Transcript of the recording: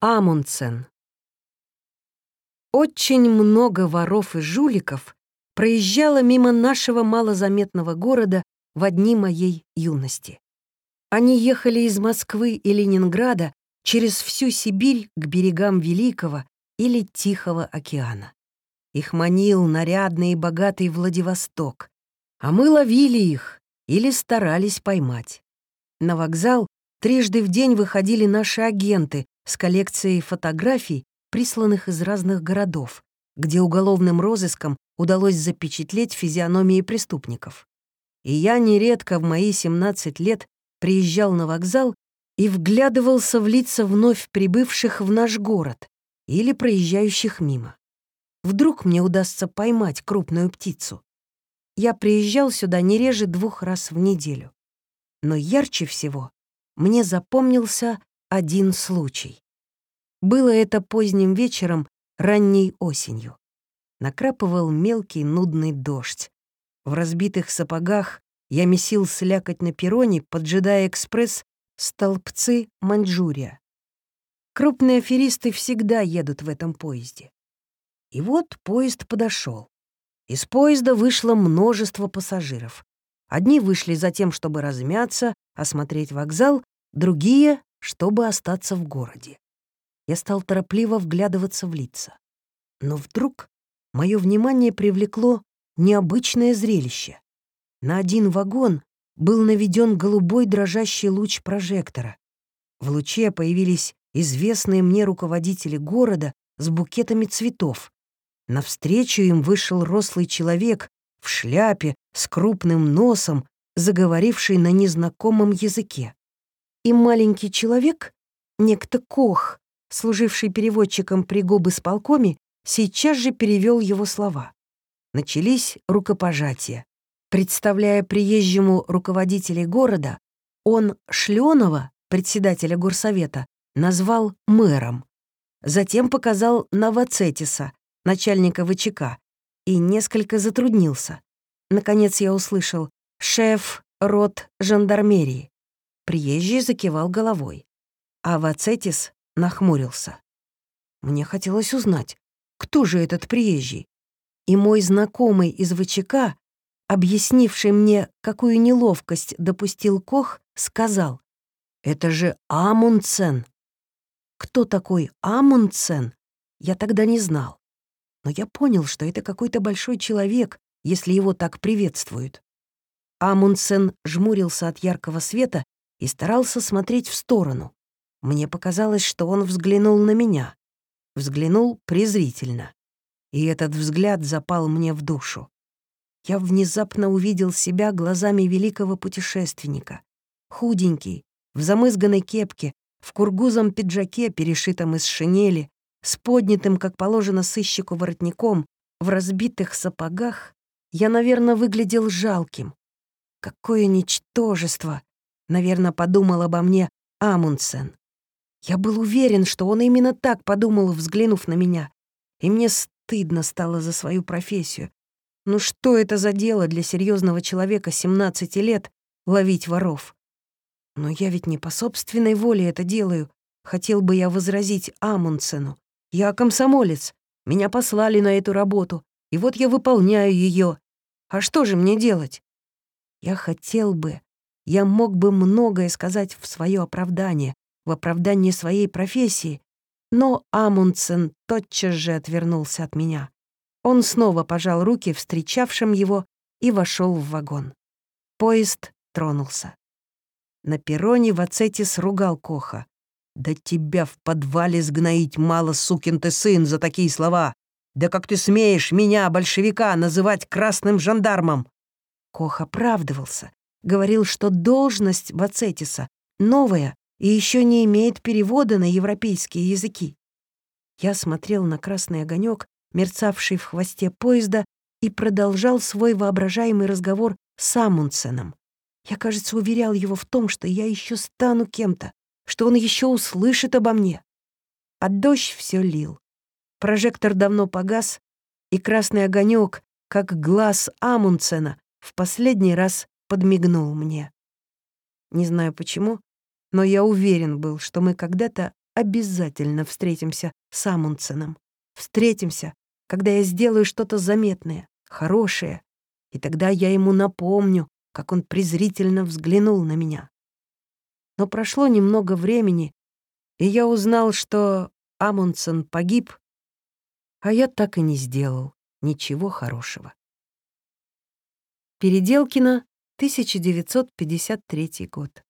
Амундсен. Очень много воров и жуликов проезжало мимо нашего малозаметного города в одни моей юности. Они ехали из Москвы и Ленинграда через всю Сибирь к берегам Великого или Тихого океана. Их манил нарядный и богатый Владивосток, а мы ловили их или старались поймать. На вокзал трижды в день выходили наши агенты с коллекцией фотографий, присланных из разных городов, где уголовным розыском удалось запечатлеть физиономии преступников. И я нередко в мои 17 лет приезжал на вокзал и вглядывался в лица вновь прибывших в наш город или проезжающих мимо. Вдруг мне удастся поймать крупную птицу. Я приезжал сюда не реже двух раз в неделю. Но ярче всего мне запомнился один случай. Было это поздним вечером, ранней осенью. Накрапывал мелкий нудный дождь. В разбитых сапогах я месил слякоть на перроне, поджидая экспресс «Столбцы Маньчжурия». Крупные аферисты всегда едут в этом поезде. И вот поезд подошел. Из поезда вышло множество пассажиров. Одни вышли за тем, чтобы размяться, осмотреть вокзал, другие чтобы остаться в городе. Я стал торопливо вглядываться в лица. Но вдруг мое внимание привлекло необычное зрелище. На один вагон был наведен голубой дрожащий луч прожектора. В луче появились известные мне руководители города с букетами цветов. Навстречу им вышел рослый человек в шляпе с крупным носом, заговоривший на незнакомом языке и маленький человек, некто Кох, служивший переводчиком при гобысполкоме, сейчас же перевел его слова. Начались рукопожатия. Представляя приезжему руководителей города, он Шленова, председателя горсовета, назвал мэром. Затем показал Новоцетиса, начальника ВЧК, и несколько затруднился. Наконец я услышал «шеф рот жандармерии». Приезжий закивал головой, а Вацетис нахмурился. Мне хотелось узнать, кто же этот приезжий. И мой знакомый из ВЧК, объяснивший мне, какую неловкость допустил Кох, сказал, «Это же Амундсен». Кто такой Амундсен, я тогда не знал. Но я понял, что это какой-то большой человек, если его так приветствуют. Амундсен жмурился от яркого света и старался смотреть в сторону. Мне показалось, что он взглянул на меня. Взглянул презрительно. И этот взгляд запал мне в душу. Я внезапно увидел себя глазами великого путешественника. Худенький, в замызганной кепке, в кургузом пиджаке, перешитом из шинели, с поднятым, как положено сыщику, воротником, в разбитых сапогах, я, наверное, выглядел жалким. Какое ничтожество! Наверное, подумал обо мне Амундсен. Я был уверен, что он именно так подумал, взглянув на меня. И мне стыдно стало за свою профессию. Ну что это за дело для серьезного человека 17 лет ловить воров? Но я ведь не по собственной воле это делаю. Хотел бы я возразить Амундсену. Я комсомолец. Меня послали на эту работу. И вот я выполняю ее. А что же мне делать? Я хотел бы, я мог бы многое сказать в свое оправдание, в оправдание своей профессии, но Амундсен тотчас же отвернулся от меня. Он снова пожал руки встречавшим его и вошел в вагон. Поезд тронулся. На перроне Вацетис ругал Коха. «Да тебя в подвале сгноить мало, сукин ты сын, за такие слова! Да как ты смеешь меня, большевика, называть красным жандармом?» Кох оправдывался, говорил, что должность Бацетиса новая и еще не имеет перевода на европейские языки. Я смотрел на красный огонек, мерцавший в хвосте поезда, и продолжал свой воображаемый разговор с Амундсеном. Я, кажется, уверял его в том, что я еще стану кем-то, что он еще услышит обо мне. А дождь все лил. Прожектор давно погас, и красный огонек, как глаз Амундсена, в последний раз подмигнул мне. Не знаю почему, но я уверен был, что мы когда-то обязательно встретимся с Амундсеном. Встретимся, когда я сделаю что-то заметное, хорошее, и тогда я ему напомню, как он презрительно взглянул на меня. Но прошло немного времени, и я узнал, что Амундсен погиб, а я так и не сделал ничего хорошего. Переделкино, 1953 год.